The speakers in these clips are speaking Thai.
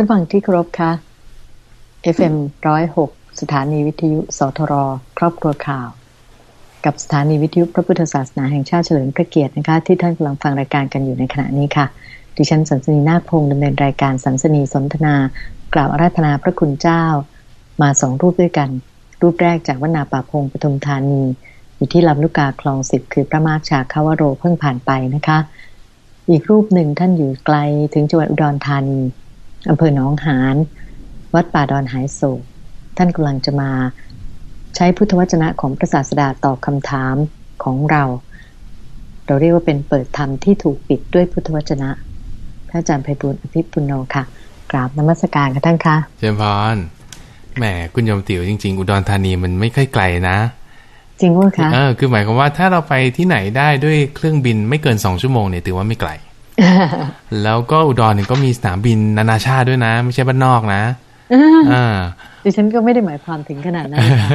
ท่านฟังที่เคารพคะ FM ร้อยหกสถานีวิทยุสทร ครอบครัวข่าว กับสถานีวิทยุพระพุทธศาสนาแห่งชาติเฉลิมพระเกียรตินะคะ ที่ท่านกำลังฟังรายการกันอยู่ในขณะนี้ค่ะ ดิฉันสันสนีนาคพงศ์ดำเนินรายการสันสนีสนทนา กล่าวอาราธนาพระคุณเจ้า มาสองรูปด้วยกัน รูปแรกจากวนาป่าพงปทุมธานี อยู่ที่ลำลูกกาคลองสิบคือพระมากชาคาวโรเพิ่งผ่านไปนะคะ อีกรูปหนึ่งท่านอยู่ไกลถึงจังหวัดอุดรธานี อำเภอหนองหานวัดป่าดอนหายโศกท่านกำลังจะมาใช้พุทธวจนะของพระศาสดาตอบคำถามของเรา เราเรียกว่าเป็นเปิดธรรมที่ถูกปิดด้วยพุทธวจนะ พระอาจารย์ไพบุญอภิปุโนค่ะ กราบนมัสการค่ะท่านคะเจมพรแหมคุณโยมติ๋วจริง ๆ อุดรธานีมันไม่ค่อยไกลนะ จริงว่าคะเออคือหมายความว่าถ้าเราไปที่ไหนได้ด้วยเครื่องบินไม่เกินสองชั่วโมงเนี่ยถือว่าไม่ไกล แล้วก็อุดรเนี่ยก็มีสนามบินนานาชาติด้วยนะ ไม่ใช่บ้านนอกนะอ่าดิฉันก็ไม่ได้หมายความถึงขนาดนั้นค่ะ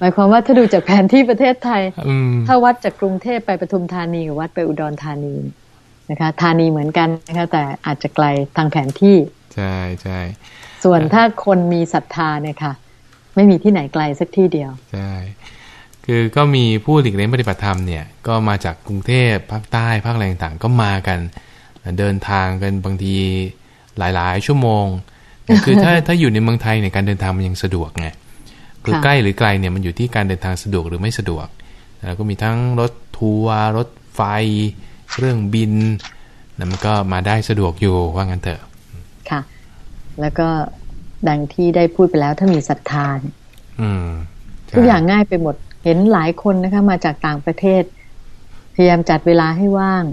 หมายความว่าถ้าดูจากแผนที่ประเทศไทยอืมถ้าวัดจากกรุงเทพไปปทุมธานีกับวัดไปอุดรธานีนะคะธานีเหมือนกันนะคะแต่อาจจะไกลทางแผนที่ใช่ใช่ส่วนถ้าคนมีศรัทธาเนี่ยค่ะ ไม่มีที่ไหนไกลสักที่เดียวใช่คือก็มีผู้หลีกเล่นปฏิบัติธรรมเนี่ย ก็มาจากกรุงเทพภาคใต้ภาคอะไรต่างๆก็มากัน เดินทางกันบางทีหลายๆ ชั่วโมง คือถ้าถ้าอยู่ในเมืองไทยเนี่ยการเดินทางมันยังสะดวกไงคือค่ะใกล้หรือไกลเนี่ยมันอยู่ที่การเดินทางสะดวกหรือไม่สะดวกแล้วก็มีทั้งรถทัวร์รถไฟเครื่องบินนะมันก็มาได้สะดวกอยู่ว่างั้นเถอะค่ะ แล้วก็ดังที่ได้พูดไปแล้วถ้ามีศรัทธาเนี่ยอืมใช่ทุกอย่างง่ายไปหมด เห็นหลายคนนะคะ มาจากต่างประเทศ พยายามจัดเวลาให้ว่าง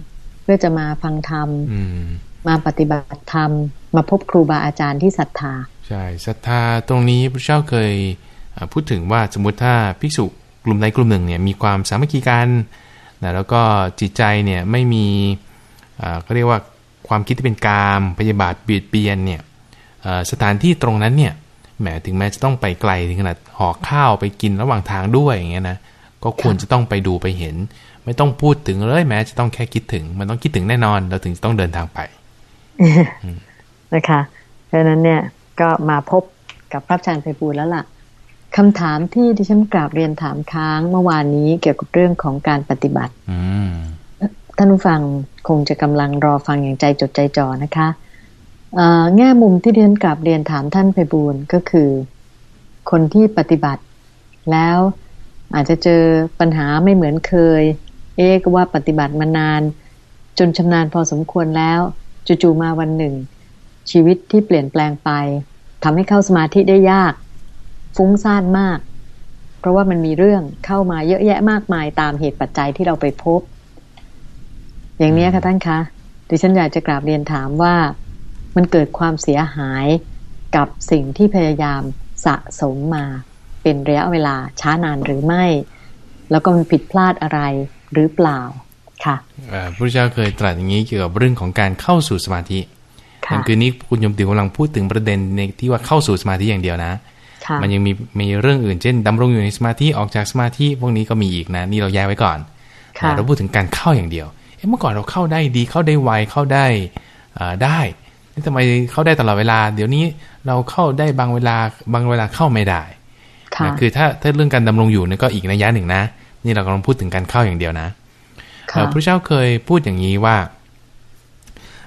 เพื่อจะมาฟังธรรมอืมมาปฏิบัติธรรม มาพบครูบาอาจารย์ที่ศรัทธาใช่ศรัทธาตรงนี้พระเจ้าเคยเอ่อพูดถึงว่าสมมติถ้าภิกษุกลุ่มใดกลุ่มหนึ่งเนี่ยมีความสามัคคีกันนะแล้วก็จิตใจเนี่ยไม่มีเอ่อเขาเรียกว่าความคิดที่เป็นกามพยาบาทเบียดเบียนเนี่ยเอ่อสถานที่ตรงนั้นเนี่ยแหมถึงแม้จะต้องไปไกลถึงขนาดห่อข้าวไปกินระหว่างทางด้วยอย่างเงี้ยนะ ก็ควรจะต้องไปดูไปเห็น ไม่ต้องพูดถึงเลยแม้จะต้องแค่คิดถึง มันต้องคิดถึงแน่นอน เราถึงจะต้องเดินทางไปนะคะเพราะฉะนั้นเนี่ยก็มาพบกับพระอาจารย์ไพบูลย์แล้วล่ะคำถามที่ดิฉันกราบเรียนถามค้างเมื่อวานนี้เกี่ยวกับเรื่องของการปฏิบัติอืมท่านผู้ฟังคงจะกำลังรอฟังอย่างใจจดใจจ่อนะคะเอ่อแง่มุมที่ดิฉันกราบเรียนถามท่านไพบูลย์ก็คือ คนที่ปฏิบัติแล้ว อาจจะเจอปัญหาไม่เหมือนเคย เอ๊ะก็ว่าปฏิบัติมานาน จนชำนาญพอสมควรแล้วจู่ๆมาวันหนึ่ง ชีวิตที่เปลี่ยนแปลงไปทำให้เข้าสมาธิได้ยาก ฟุ้งซ่านมาก เพราะว่ามันมีเรื่องเข้ามาเยอะแยะมากมายตามเหตุปัจจัยที่เราไปพบ อย่างนี้ค่ะท่านคะดิฉันอยากจะกราบเรียนถามว่ามันเกิดความเสียหายกับสิ่งที่พยายามสะสมมา เป็นระยะเวลาช้านานหรือไม่ แล้วก็มันผิดพลาดอะไรหรือเปล่าค่ะเอ่อพระพุทธเจ้าเคยตรัสอย่างนี้เกี่ยวกับเรื่องของการเข้าสู่สมาธิค่ะนั่นคือนี้คุณโยมติวกำลังพูดถึงประเด็นในที่ว่าเข้าสู่สมาธิอย่างเดียวนะค่ะมันยังมีมีเรื่องอื่นเช่นดำรงอยู่ในสมาธิออกจากสมาธิพวกนี้ก็มีอีกนะ นี่เราแยกไว้ก่อนค่ะเราพูดถึงการเข้าอย่างเดียวเอ๊ะเมื่อก่อนเราเข้าได้ดีเข้าได้ไวเข้าได้อ่าได้นี่ทำไมเข้าได้ตลอดเวลา เดี๋ยวนี้เราเข้าได้บางเวลาบางเวลาเข้าไม่ได้ ค่ะนะคือถ้าถ้าเรื่องการดำรงอยู่นี่ก็อีกนัยยะหนึ่งนะ นี่เรากำลังพูดถึงการเข้าอย่างเดียวนะค่ะเอ่อพระเจ้าเคยพูดอย่างนี้ว่า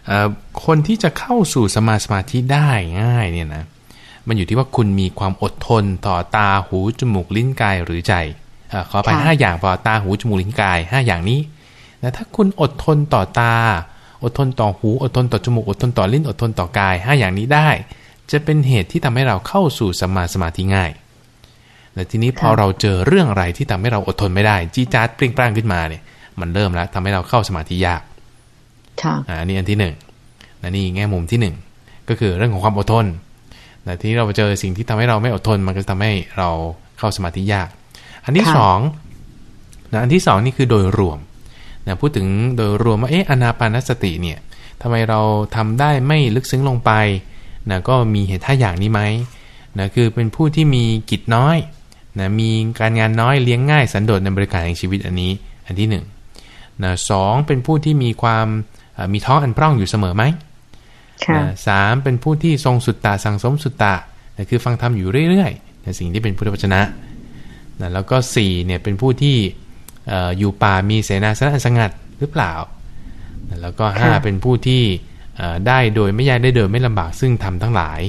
เอ่อคนที่จะเข้าสู่สมาสมาธิได้ง่ายเนี่ยนะมันอยู่ที่ว่าคุณมีความอดทนต่อตาหูจมูกลิ้นกายหรือใจเออขอไปค่ะห้าอย่างพอตาหูจมูกลิ้นกายห้าอย่างนี้นะถ้าคุณอดทนต่อตา อดทนต่อหูอดทนต่อจมูกอดทนต่อลิ้นอดทนต่อกายห้าอย่างนี้ได้ จะเป็นเหตุที่ทำให้เราเข้าสู่สมาสมาธิง่าย และทีนี้พอค่ะเราเจอเรื่องอะไรที่ทำให้เราอดทนไม่ได้จี้จ๊าดเปรี้ยงปร้างขึ้นมาเนี่ย มันเริ่มแล้วทำให้เราเข้าสมาธิยากค่ะอ่าอันนี้อันที่หนึ่งนะนี่แง่มุมที่หนึ่งก็คือเรื่องของความอดทนแต่ทีนี้เราไปเจอสิ่งที่ทำให้เราไม่อดทนมันก็จะทำให้เราเข้าสมาธิยาก อันที่ค่ะสองนะอันที่สองนี่คือโดยรวมนะพูดถึงโดยรวมว่าเอ๊ะอนาปานสติเนี่ยทำไมเราทำได้ไม่ลึกซึ้งลงไปนะก็มีเหตุท่าอย่างนี้ไหมนะคือเป็นผู้ที่มีกิจน้อย นะมีการงานน้อยเลี้ยงง่ายสันโดษในบริการแห่งชีวิตอันนี้ อันที่หนึ่งนะสองเป็นผู้ที่มีความเอ่อมีท้องอันพร่องอยู่เสมอไหมค่ะนะสามเป็นผู้ที่ทรงสุตตะสังสมสุตตะนะคือฟังธรรมอยู่เรื่อยๆในสิ่งที่เป็นพุทธวจนะนะแล้วก็สี่เนี่ยเป็นผู้ที่เอ่ออยู่ป่ามีเสนาสนะอันสงัดหรือเปล่านะแล้วก็ห้าค่ะเป็นผู้ที่เอ่อได้โดยไม่ยากได้โดยไม่ลำบากซึ่งทำทั้งหลาย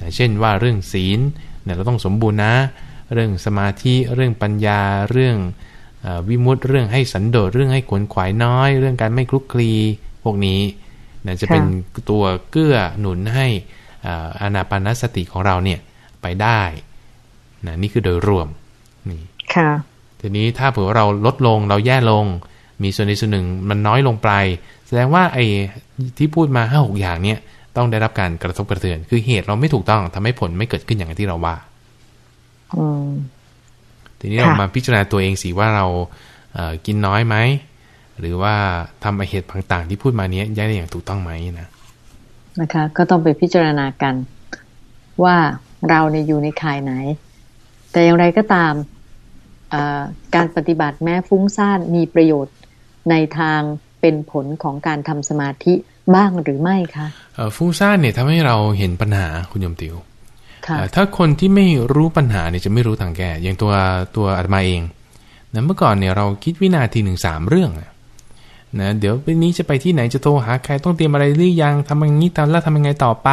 นะเช่นว่าเรื่องศีลเนี่ยเราต้องสมบูรณ์นะ เรื่องสมาธิเรื่องปัญญาเรื่องเออวิมุตติเรื่องให้สันโดษเรื่องให้ขวนขวายน้อย เรื่องการไม่คลุกคลีพวกนี้นะจะเป็นตัวเกื้อหนุนให้เอ่ออานาปานสติของเราเนี่ยไปได้นะนี่คือโดยรวมนี่ค่ะทีนี้ถ้าเผื่อว่าเราลดลงเราแย่ลง มีส่วนใดส่วนหนึ่งมันน้อยลงไป แสดงว่าไอ้ที่พูดมาห้าหกอย่างเนี่ยต้องได้รับการกระทบกระเทือน คือเหตุเราไม่ถูกต้องทำให้ผลไม่เกิดขึ้นอย่างที่เราว่าอืม ทีนี้ค่ะเรามาพิจารณาตัวเองสิว่าเราเอ่อกินน้อยไหม หรือว่าทำเหตุต่างๆที่พูดมาเนี้ยได้อย่างถูกต้องไหมนะนะคะ ก็ต้องไปพิจารณากันว่าเราเนี่ยอยู่ในข่ายไหน แต่อย่างไรก็ตามเอ่อการปฏิบัติแม้ฟุ้งซ่านมีประโยชน์ในทางเป็นผลของการทำสมาธิบ้างหรือไม่คะเอ่อฟุ้งซ่านเนี่ยทำให้เราเห็นปัญหาคุณโยมติวค่ะเอ่อ ถ้าคนที่ไม่รู้ปัญหาเนี่ยจะไม่รู้ทางแก้อย่างตัวตัวอาตมาเองนะเมื่อก่อนเนี่ยเราคิดวินาทีหนึ่งสามเรื่องอะนะเดี๋ยววันนี้จะไปที่ไหนจะโทรหาใครต้องเตรียมอะไรหรือยังทำอย่างนี้ทำแล้วทำยังไงต่อไป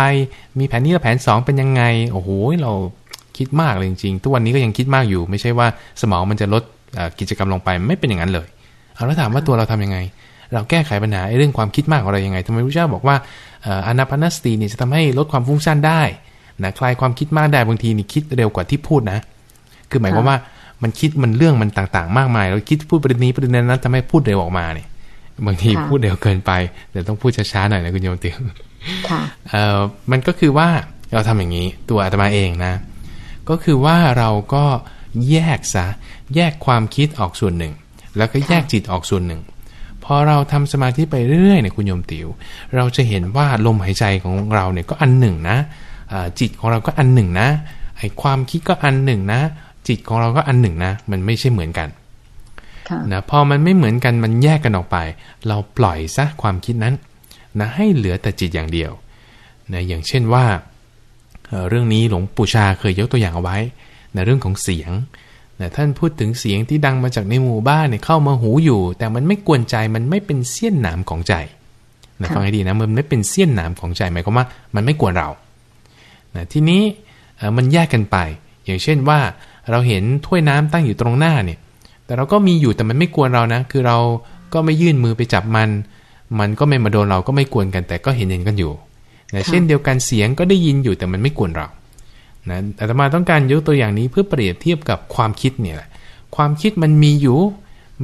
มีแผนนี้แล้วแผนสองเป็นยังไง โอ้โหเราคิดมากเลยจริงๆทุกวันนี้ก็ยังคิดมากอยู่ ไม่ใช่ว่าสมองมันจะลดเอ่อกิจกรรมลงไปไม่เป็นอย่างนั้นเลยเอาแล้วถามว่าตัวเราทำยังไง เราแก้ไขปัญหาไอ้เรื่องความคิดมากของเรายังไงทำไมพระเจ้าบอกว่าเอ่ออานาปานสติเนี่ยจะทำให้ลดความฟุ้งซ่านได้ นะคลายความคิดมากได้บางทีนี่คิดเร็วกว่าที่พูดนะ คือหมายความว่ามันคิดมันเรื่องมันต่างๆ มากมายแล้วคิดพูดประเด็นนี้ประเด็นนั้นทำให้พูดเร็วออกมาเนี่ยบางทีค่ะพูดเร็วเกินไปเดี๋ยวต้องพูดช้าๆหน่อยนะคุณโยมติวค่ะเอ่อมันก็คือว่าเราทำอย่างนี้ตัวอาตมาเองนะ ก็คือว่าเราก็แยกซะแยกความคิดออกส่วนหนึ่ง แล้วก็แยกจิตออกส่วนหนึ่งพอเราทำสมาธิไปเรื่อยๆเนี่ยคุณโยมติวเราจะเห็นว่าลมหายใจของเราเนี่ยก็อันหนึ่งนะเอ่อ จิตของเราก็อันหนึ่งนะไอ้ความคิดก็อันหนึ่งนะ จิตของเราก็อันหนึ่งนะ มันไม่ใช่เหมือนกันค่ะนะพอมันไม่เหมือนกันมันแยกกันออกไป เราปล่อยซะความคิดนั้นนะให้เหลือแต่จิตอย่างเดียวนะอย่างเช่นว่าเอ่อเรื่องนี้หลวงปู่ชาเคยยกตัวอย่างเอาไว้นะเรื่องของเสียงนะท่านพูดถึงเสียงที่ดังมาจากในหมู่บ้านเนี่ยเข้ามาหูอยู่ แต่มันไม่กวนใจมันไม่เป็นเสี้ยนหนามของใจนะค่ะฟังให้ดีนะมันไม่เป็นเสี้ยนหนามของใจหมายความว่ามันไม่กวนเรา นะทีนี้เอ่อมันแยกกันไป อย่างเช่นว่าเราเห็นถ้วยน้ำตั้งอยู่ตรงหน้าเนี่ย แต่เราก็มีอยู่แต่มันไม่กวนเรานะ คือเราก็ไม่ยื่นมือไปจับมัน มันก็ไม่มาโดนเราก็ไม่กวนกัน แต่ก็เห็นเห็นกันอยู่นะค่ะเช่นเดียวกันเสียงก็ได้ยินอยู่แต่มันไม่กวนเรานะอาตมาต้องการยกตัวอย่างนี้เพื่อเปรียบเทียบกับความคิดเนี่ยแหละ ความคิดมันมีอยู่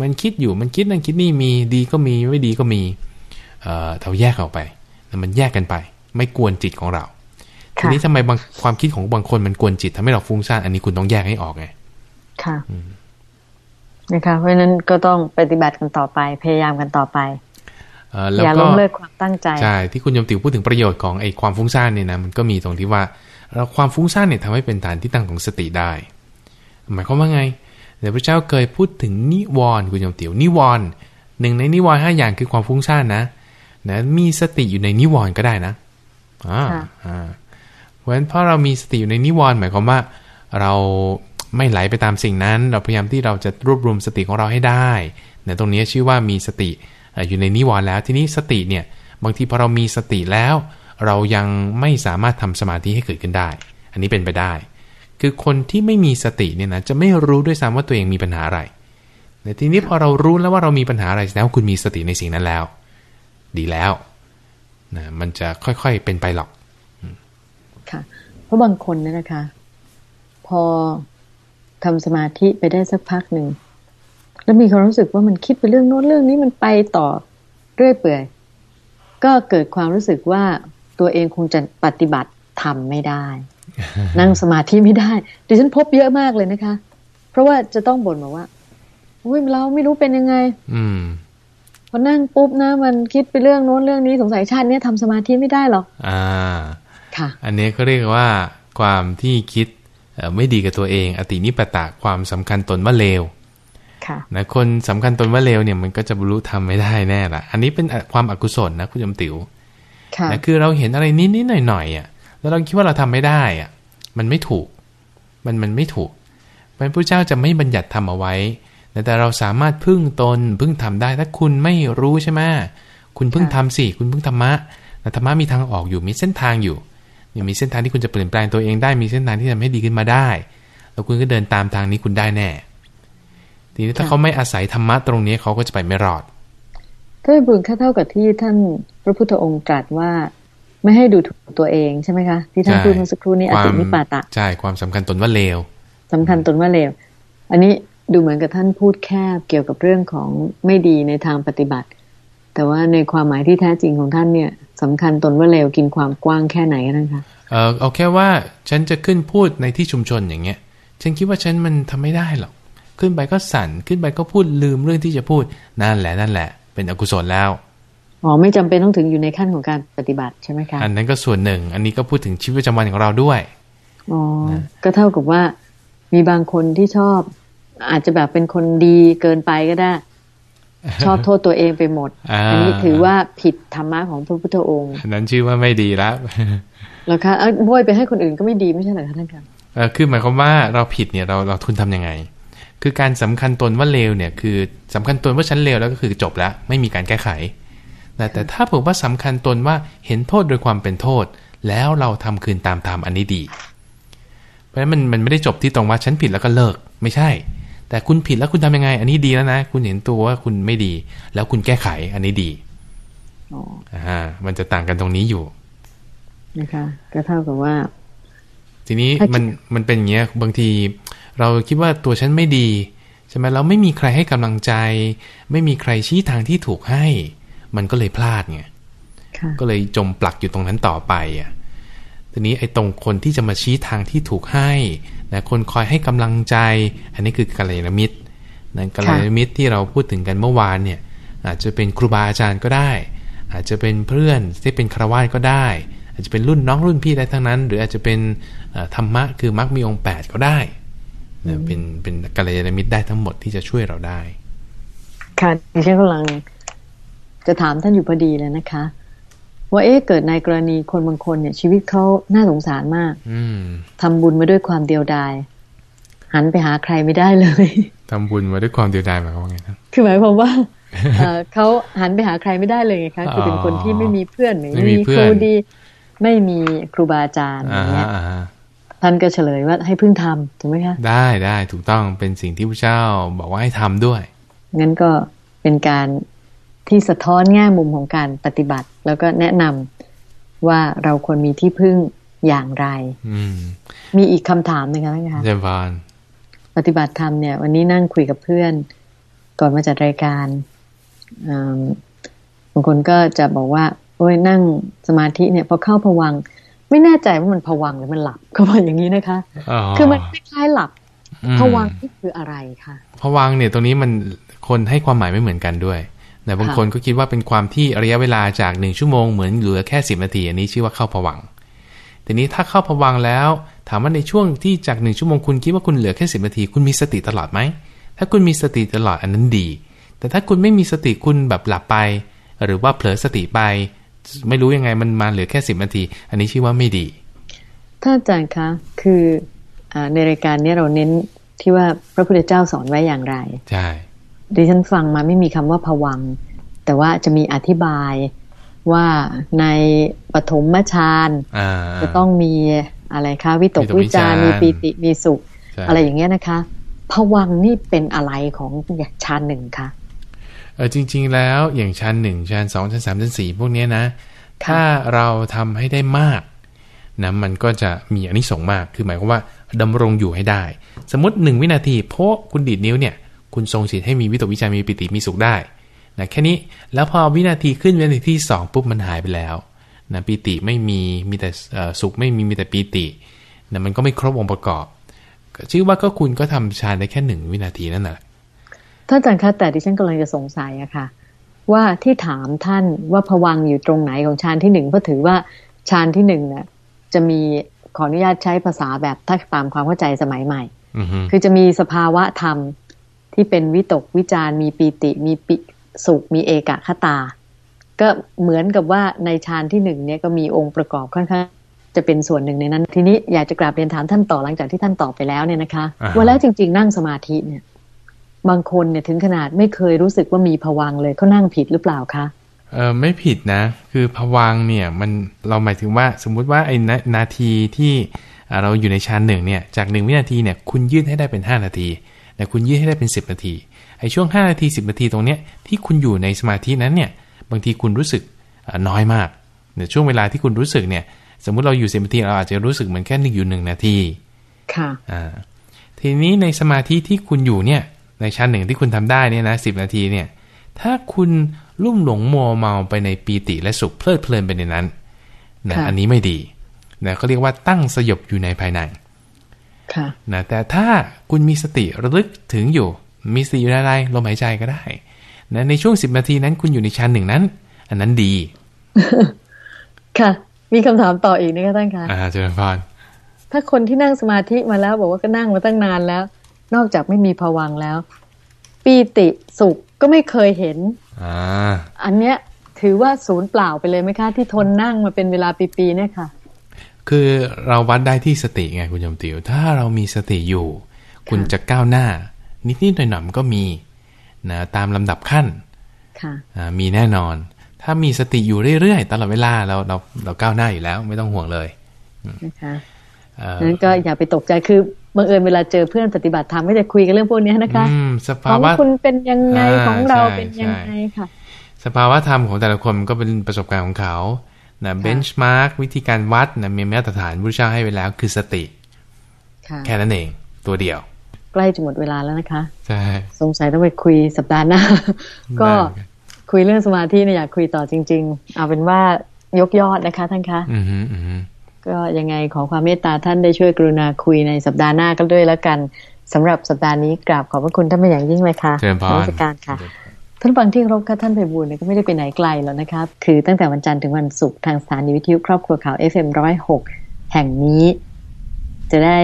มันคิดอยู่ มันคิดนั่นคิดนี่มี ดีก็มี ไม่ดีก็มี เอ่อเราแยกออกไปแล้วมันแยกกันไป ไม่กวนจิตของเรา ทีค่ะนี้ทำไมบางความคิดของบางคนมันกวนจิตทำให้เราฟุ้งซ่านอันนี้คุณต้องแยกให้ออกไงค่ะนะคะเพราะฉะนั้นก็ต้องปฏิบัติกันต่อไป พยายามกันต่อไปเอ่อแล้วอย่าก็ล้มเลิกความตั้งใจใช่ที่คุณยมติวพูดถึงประโยชน์ของไอ้ความฟุ้งซ่านเนี่ยนะมันก็มีตรงที่ว่าเราความฟุ้งซ่านเนี่ยทำให้เป็นฐานที่ตั้งของสติได้ หมายความว่าไงเดี๋ยวพระเจ้าเคยพูดถึงนิวรณ์คุณยมติวนิวรณ์หนึ่งในนิวรณ์ห้าอย่างคือความฟุ้งซ่านนะนะมีสติอยู่ในนิวรณ์ก็ได้นะอ่าค่ะอ่าเพ ราะฉะนั้นเพราะเรามีสติอยู่ในนิวรณ์หมายความว่า เราไม่ไหลไปตามสิ่งนั้น เราพยายามที่เราจะรวบรวมสติของเราให้ได้นตรงนี้ชื่อว่ามีสติเอ่ออยู่ในนิวรณ์แล้ว ทีนี้สติเนี่ยบางทีพอเรามีสติแล้ว เรายังไม่สามารถทำสมาธิให้เกิดขึ้นได้ อันนี้เป็นไปได้ คือคนที่ไม่มีสติเนี่ยนะจะไม่รู้ด้วยซ้ำว่าตัวเองมีปัญหาอะไรแต่ทีนี้พอเรารู้แล้วว่าเรามีปัญหาอะไรแสดงว่าคุณมีสติในสิ่งนั้นแล้ว ดีแล้วนะมันจะค่อยๆเป็นไปหรอก ค่ะ เพราะบางคนเนี่ยนะคะ พอทำสมาธิไปได้สักพักหนึ่งแล้วมีความรู้สึกว่ามันคิดไปเรื่องโน้นเรื่องนี้มันไปต่อเรื่อยเปื่อย ก็เกิดความรู้สึกว่าตัวเองคงจะปฏิบัติทำไม่ได้ นั่งสมาธิไม่ได้ดิฉันพบเยอะมากเลยนะคะ เพราะว่าจะต้องบ่นบอกว่าอุ้ยเราไม่รู้เป็นยังไง อืมพอนั่งปุ๊บนะ มันคิดไปเรื่องโน้นเรื่องนี้สงสัยชาติเนี้ยทำสมาธิไม่ได้หรอกอ่าค่ะ อันนี้เขาเรียกว่าความที่คิดเอ่อไม่ดีกับตัวเอง อตินิปตะความสำคัญตนว่าเลวค่ะนะคนสำคัญตนว่าเลวเนี่ยมันก็จะบรรลุธรรมไม่ได้แน่ละอันนี้เป็นความอกุศลนะคุณยมติว๋วค่ะนะคือเราเห็นอะไรนิดๆหน่อยๆอะ แล้วเราคิดว่าเราทำไม่ได้อะ มันไม่ถูก มันมันไม่ถูกพระพุทธเจ้าจะไม่บัญญัติทำเอาไว้นะแต่เราสามารถพึ่งตนพึ่งทำได้ ถ้าคุณไม่รู้ใช่ไหมคุณพึ่งทำสิ คุณพึ่งธรรมะนะธรรมะมีทางออกอยู่มีเส้นทางอยู่ เนี่ยมีเส้นทางที่คุณจะเปลี่ยนแปลงตัวเองได้มีเส้นทางที่ทำให้ดีขึ้นมาได้ แล้วคุณก็เดินตามทางนี้คุณได้แน่ ทีนี้ถ้าเขาไม่อาศัยธรรมะตรงนี้เขาก็จะไปไม่รอดก็บุญค่าเท่ากับที่ท่านพระพุทธองค์ตรัสว่าไม่ให้ดูถูกตัวเองใช่ไหมคะที่ท่านใช่พูดเมื่อสักครู่นี้อตินิปาตะใช่ความสำคัญตนว่าเลวสำคัญตนว่าเลว อันนี้ดูเหมือนกับท่านพูดแคบเกี่ยวกับเรื่องของไม่ดีในทางปฏิบัติ แต่ว่าในความหมายที่แท้จริงของท่านเนี่ย สำคัญตนว่าเลวกินความกว้างแค่ไหนกันนะคะเออเอาแค่ว่าฉันจะขึ้นพูดในที่ชุมชนอย่างเงี้ย ฉันคิดว่าฉันมันทำไม่ได้หรอก ขึ้นไปก็สั่นขึ้นไปก็พูดลืมเรื่องที่จะพูดนั่นแหละนั่นแหละ เป็นอกุศลแล้วอ๋อไม่จำเป็นต้องถึงอยู่ในขั้นของการปฏิบัติใช่ไหมคะอันนั้นก็ส่วนหนึ่ง อันนี้ก็พูดถึงชีวิตประจำวันของเราด้วยอ๋อก็เท่ากับว่ามีบางคนที่ชอบอาจจะแบบเป็นคนดีเกินไปก็ได้ ชอบโทษตัวเองไปหมดอ่าอันนี้ถือว่าผิดธรรมะของพระพุทธองค์อันนั้นชื่อว่าไม่ดีแล้วแล้วคะเอ้ยบ้วยไปให้คนอื่นก็ไม่ดีไม่ใช่เหรอคะท่านคะเออคือหมายความว่าเราผิดเนี่ยเราเราทุนทำยังไง คือการสำคัญตนว่าเลวเนี่ย คือสำคัญตนว่าฉันเลวแล้วก็คือจบแล้ว ไม่มีการแก้ไขแต่แต่ถ้าผมว่าสำคัญตนว่าเห็นโทษโดยความเป็นโทษ แล้วเราทำคืนตามธรรมอันนี้ดี เพราะฉะนั้นมันมันไม่ได้จบที่ตรงว่าฉันผิดแล้วก็เลิก ไม่ใช่ แต่คุณผิดแล้วคุณทำยังไง อันนี้ดีแล้วนะ คุณเห็นตัวว่าคุณไม่ดี แล้วคุณแก้ไขอันนี้ดีอ๋ออ่ามันจะต่างกันตรงนี้อยู่นะคะก็เท่ากับว่า ทีนี้ถ้าคิดมันมันเป็นอย่างเงี้ยบางที เราคิดว่าตัวฉันไม่ดีใช่ไหมเราไม่มีใครให้กำลังใจ ไม่มีใครชี้ทางที่ถูกให้ มันก็เลยพลาดไงค่ะก็เลยจมปลักอยู่ตรงนั้นต่อไปอะทีนี้ไอ้ตรงคนที่จะมาชี้ทางที่ถูกให้ นะคนคอยให้กำลังใจ อันนี้คือกัลยาณมิตรนะกัลยาณมิตรที่เราพูดถึงกันเมื่อวานเนี่ยอาจจะเป็นครูบาอาจารย์ก็ได้ อาจจะเป็นเพื่อนที่เป็นคารวะก็ได้ อาจจะเป็นรุ่นน้องรุ่นพี่ได้ทั้งนั้น หรืออาจจะเป็นเอ่อธรรมะคือมรรคมีองค์แปดก็ได้นะเป็นเป็นกัลยาณมิตรได้ทั้งหมดที่จะช่วยเราได้ ค่ะดิฉันกำลังจะถามท่านอยู่พอดีเลยนะคะ ว่าเอ๊ะเกิดในกรณีคนบางคนเนี่ย ชีวิตเขาน่าสงสารมาก อืมทำบุญมาด้วยความเดียวดาย หันไปหาใครไม่ได้เลยทำบุญมาด้วยความเดียวดายหมายความว่าไงนะคือหมายความว่าเอ่อเขาหันไปหาใครไม่ได้เลยไงคะคือเป็นคนที่ไม่มีเพื่อนไม่มีเพื่คอนรูดี ไม่มีครูบาอาจารย์ออ่าย่างเงี้ฮะยอ่าฮะท่านก็เฉลยว่าให้พึ่งทำถูกไหมคะได้ได้ถูกต้องเป็นสิ่งที่พระเจ้าบอกว่าให้ทำด้วยงั้นก็เป็นการ ที่สะท้อนแง่มุมของการปฏิบัติ แล้วก็แนะนำว่าเราควรมีที่พึ่งอย่างไรอืมมีอีกคำถามหนึงคะท่านคะเจมพานปฏิบัติธรรมเนี่ย วันนี้นั่งคุยกับเพื่อน ก่อนมาจัดรายการอืมบางคนก็จะบอกว่า โอ้ยนั่งสมาธิเนี่ยพอเข้าผวังค์ไม่แน่ใจว่ามันผวังค์หรือมันหลับเขาบอกอย่างนี้นะคะ คือมันคล้ายๆหลับอืมผวังค์นี่คืออะไรคะผวังค์เนี่ยตรงนี้มันคนให้ความหมายไม่เหมือนกันด้วย แต่บางค่ะคนก็คิดว่าเป็นความที่ระยะเวลาจากหนึ่งชั่วโมงเหมือนเหลือแค่สิบนาทีอันนี้ชื่อว่าเข้าผวังค์ทีนี้ถ้าเข้าผวังค์แล้ว ถามว่าในช่วงที่จากหนึ่งชั่วโมงคุณคิดว่าคุณเหลือแค่สิบนาที คุณมีสติตลอดไหมถ้าคุณมีสติตลอดอันนั้นดี แต่ถ้าคุณไม่มีสติคุณแบบหลับไป หรือว่าเผลอสติไป ไม่รู้ยังไงมันมาเหลือแค่สิบนาที อันนี้ชื่อว่าไม่ดีท่านอาจารย์คะคืออาในรายการเนี้เราเน้นที่ว่าพระพุทธเจ้าสอนไว้อย่างไร ใช่ ดิฉันฟังมาไม่มีคำว่าผวังค์แต่ว่าจะมีอธิบายว่าในปฐมฌานอ่าจะต้องมีอะไรคะ วิตกวิตกวิวิจารจารณ์มีปีติมีสุขใช่อะไรอย่างเงี้ยนะคะผวังค์นี่เป็นอะไรของฌานหนึ่งคะเออจริง ๆ แล้วอย่างชั้นหนึ่งชั้นสองชั้นสามชั้นสี่พวกเนี้ยนะค่ะถ้าเราทำให้ได้มากนะมันก็จะมีอานิสงส์มากคือหมายความว่าดำรงอยู่ให้ได้ สมมติหนึ่งวินาทีเพราะคุณดีดนิ้วเนี่ย คุณทรงสิทธิ์ให้มีวิตกวิจารณ์มีปิติมีสุขได้นะแค่นี้แล้วพอวินาทีขึ้นวินาทีที่สองปุ๊บมันหายไปแล้วนะปิติไม่มีมีแต่เอ่อสุขไม่มีมีแต่ปิตินะมันก็ไม่ครบองค์ประกอบก็ชื่อว่าก็คุณก็ทำฌานได้แค่หนึ่งวินาทีนั่นแหละท่านอาจารย์คะแต่ดิฉันกำลังจะสงสัยอะค่ะ ว่าที่ถามท่านว่าผวังค์อยู่ตรงไหนของฌานที่หนึ่งเพราะถือว่าฌานที่หนึ่งเนี่ยจะมีขออนุญาตใช้ภาษาแบบถ้าตามความเข้าใจสมัยใหม่อือฮึคือจะมีสภาวะธรรม ที่เป็นวิตกวิจารมีปีติมีปิสุขมีเอกคตา ก็เหมือนกับว่าในฌานที่หนึ่งเนี่ยก็มีองค์ประกอบค่อนข้างจะเป็นส่วนหนึ่งในนั้น ทีนี้อยากจะกราบเรียนถามท่านต่อหลังจากที่ท่านตอบไปแล้วเนี่ยนะคะอ่าฮะว่าแล้วจริง ๆ นั่งสมาธิเนี่ย บางคนเนี่ยถึงขนาดไม่เคยรู้สึกว่ามีผวังค์เลยเขานั่งผิดหรือเปล่าคะเออไม่ผิดนะ คือผวังค์เนี่ยมันเราหมายถึงว่าสมมุติว่าไอ้นานาทีที่อ่าเราอยู่ในชั้นหนึ่งเนี่ยจากหนึ่งวินาทีเนี่ยคุณยืดให้ได้เป็น 5 นาที แต่คุณยืดให้ได้เป็น 10 นาทีไอ้ช่วง 5 นาที 10 นาทีตรงเนี้ยที่คุณอยู่ในสมาธินั้นเนี่ยบางทีคุณรู้สึกอ่าน้อยมากในช่วงเวลาที่คุณรู้สึกเนี่ย สมมุติเราอยู่10นาทีเราอาจจะรู้สึกเหมือนแค่หนึ่งอยู่หนึ่งนาทีค่ะอ่าทีนี้ในสมาธิที่คุณอยู่เนี่ย ในชั้นหนึ่งที่คุณทำได้เนี่ยนะสินาทีเนี่ย ถ้าคุณลุ่มหลงมัวเมาไปในปีติและสุขเพลิดเพลินไปในนั้นนะค่ะอันนี้ไม่ดีนะเขาเรียกว่าตั้งสยบอยู่ในภายในค่ะ นะแต่ถ้าคุณมีสติระลึกถึงอยู่ มีสติอยู่ในอะไรลมหายใจก็ได้นะในช่วง10นาทีนั้นคุณอยู่ในชั้นหนึ่งนั้น อันนั้นดี ค่ะ มีคำถามต่ออีกนะคะท่านคะอ่าเจริญพรถ้าคนที่นั่งสมาธิมาแล้ว บอกว่าก็นั่งมาตั้งนานแล้ว นอกจากไม่มีผวังค์แล้ว ปีติสุขก็ไม่เคยเห็นอ่าอันเนี้ยถือว่าศูนย์เปล่าไปเลยไหมคะที่ทนนั่งมาเป็นเวลาปีๆเนี่ยค่ะ คือเราวัดได้ที่สติไงคุณยมติว ถ้าเรามีสติอยู่ คุณจะก้าวหน้า นิดๆหน่อยๆมันก็มีนะตามลำดับขั้นค่ะอ่ามีแน่นอน ถ้ามีสติอยู่เรื่อยๆตลอดเวลาเราเราเราก้าวหน้าอยู่แล้วไม่ต้องห่วงเลยนะคะเอ่อนั้นก็อย่าไปตกใจคือบังเอิญเวลาเจอเพื่อนปฏิบัติธรรมก็จะคุยกันเรื่องพวกนี้นะคะอืมสขภาองวะคุณเป็นยังไงอ่าของเราใช่เป็นยังใช่ไงค่ะ สภาวะธรรมของแต่ละคนมันก็เป็นประสบการณ์ของเขา นะเบนช์มาร์กวิธีการวัดนะมีมาตรฐานพระเจ้าให้ไว้แล้วคือสติค่ะแค่นั้นเองตัวเดียว ใกล้จะหมดเวลาแล้วนะคะใช่สงสัยต้องไปคุยสัปดาห์หน้า ก็ได้เหมือนนคุยเรื่องสมาธิเนี่ยอยากคุยต่อจริง ๆ เอาเป็นว่ายกยอดนะคะท่านคะอืมฮึอืมฮึก็ยังไงขอความเมตตาท่านได้ช่วยกรุณาคุยในสัปดาห์หน้าก็ด้วยแล้วกันสำหรับสัปดาห์นี้กราบขอบพระคุณท่านเป็นอย่างยิ่งเลยค่ะเจริญพรนมัสการค่ะ ท่านฟังที่ครพค่ะท่านไพบูลเนี่ยก็ไม่ได้ไปไหนไกลหรอกนะครับ คือตั้งแต่วันจันทร์ถึงวันศุกร์ทางสถานีวิทยุครอบครัวข่าว FM106 แห่งนี้ จะได้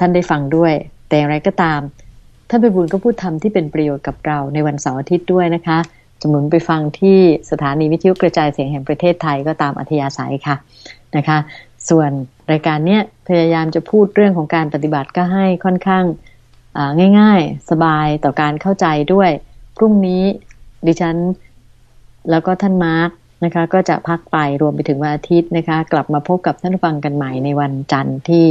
ท่านได้ฟังด้วย แต่อย่างไรก็ตาม ท่านไพบูลก็พูดธรรมที่เป็นประโยชน์กับเราในวันเสาร์อาทิตย์ด้วยนะคะจะหมุนไปฟังที่สถานีวิทยุกระจายเสียงแห่งประเทศไทยก็ตามอัธยาศัยค่ะนะคะ ส่วนรายการเนี้ยพยายามจะพูดเรื่องของการปฏิบัติก็ให้ค่อนข้างอ่าง่าย ๆ สบายต่อการเข้าใจด้วย พรุ่งนี้ดิฉันแล้วก็ท่านมาร์กนะคะ ก็จะพักไปรวมไปถึงวันอาทิตย์นะคะ กลับมาพบกับท่านฟังกันใหม่ในวันจันทร์ที่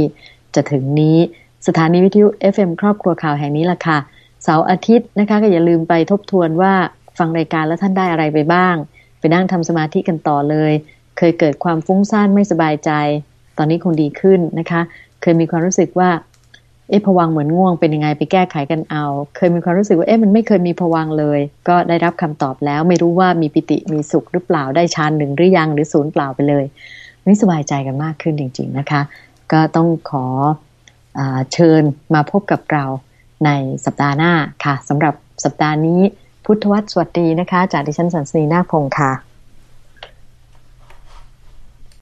จะถึงนี้สถานีวิทยุ FM ครอบครัวข่าวแห่งนี้ล่ะค่ะ เสาร์อาทิตย์นะคะ ก็อย่าลืมไปทบทวนว่าฟังรายการแล้วท่านได้อะไรไปบ้าง ไปนั่งทำสมาธิกันต่อเลย เคยเกิดความฟุ้งซ่านไม่สบายใจ ตอนนี้คงดีขึ้นนะคะ เคยมีความรู้สึกว่า เอ๊ะผวังเหมือนง่วงเป็นยังไงไปแก้ไขกันเอา เคยมีความรู้สึกว่าเอ๊ะมันไม่เคยมีผวังเลย ก็ได้รับคำตอบแล้วไม่รู้ว่ามีปิติมีสุขหรือเปล่าได้ฌานหนึ่งหรือยังหรือศูนย์เปล่าไปเลยนี่สบายใจกันมากขึ้นจริง ๆนะคะ ก็ต้องขออเชิญมาพบกับเราในสัปดาห์หน้าค่ะสำหรับสัปดาห์นี้พุทธวัตรสวัสดีนะคะ จากดิฉันสันสนีนาคพงศ์ค่ะ